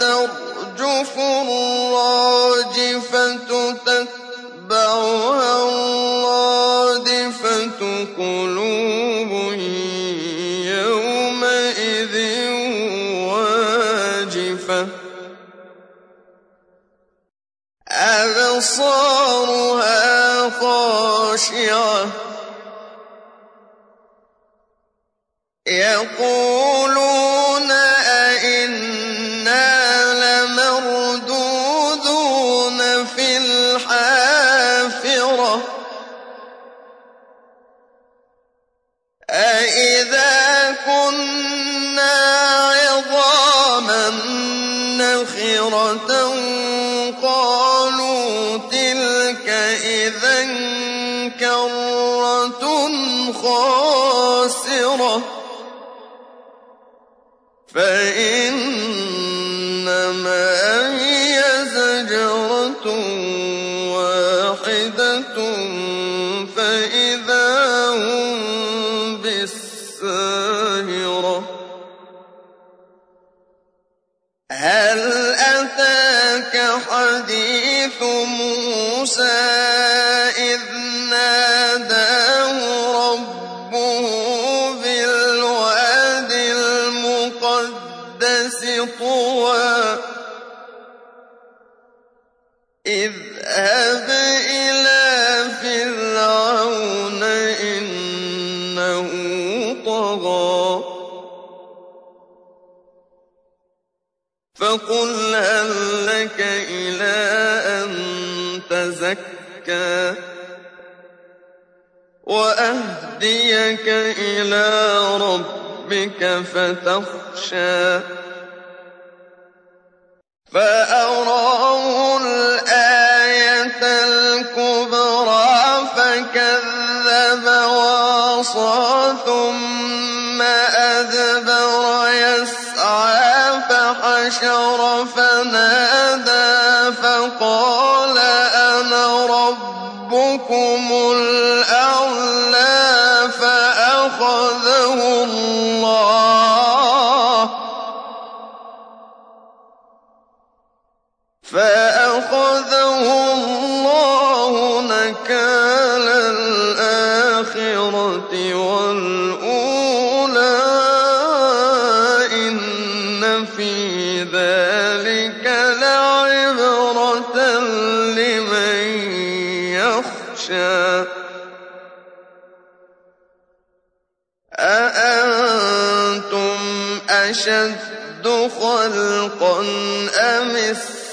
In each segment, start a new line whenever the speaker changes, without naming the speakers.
ترجف الراجفة تتبعها الرادفة قلوب يومئذ واجفة. أبصارها خاشعة. يقولون أئذا كنا عظاما نخرة قالوا تلك إذا كرة خاسرة فإنما هي زجرة واحدة حديث موسى إذ ناداه ربه بالواد المقدس طوى. إلى فقل هل لك إلى أن تزكى وأهديك إلى ربك فتخشى فأراه الآية الكبرى فكذب وعصى ثم فحشر فنادى فقال أنا ربكم الأعلى فأخذه الله. فأخذه ذلك لعبرة لمن يخشى. أأنتم أشد خلقا أم السماء؟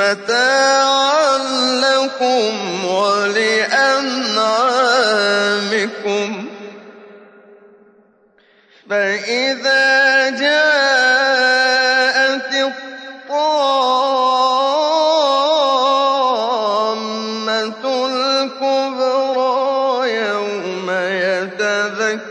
متاعا لكم ولأنعامكم. فإذا جاءت الطامة الكبرى يوم يتذكر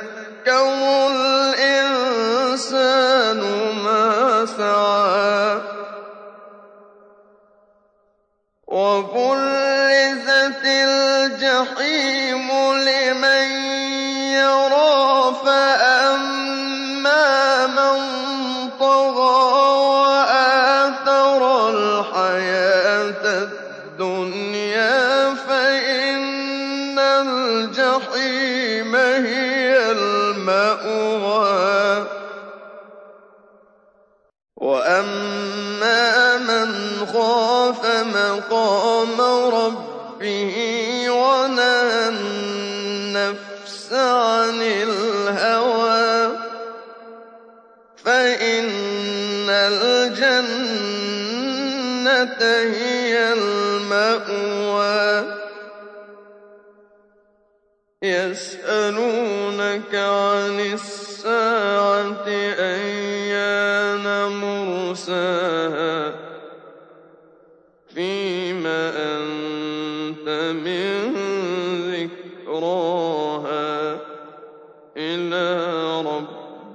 الْجَحِيمُ لِمَن يَرَىٰ فَأَمَّا مَن طَغَىٰ وَآثَرَ الْحَيَاةَ الدُّنْيَا فَإِنَّ الْجَحِيمَ هِيَ الْمَأْوَىٰ. وَأَمَّا مَنْ خَافَ مَقَامَ رَبِّهِ وَنَهَى عَنِ الْهَوَىٰ فَإِنَّ الْجَنَّةَ هِيَ الْمَأْوَىٰ. يَسْأَلُونَكَ عَنِ السَّاعَةِ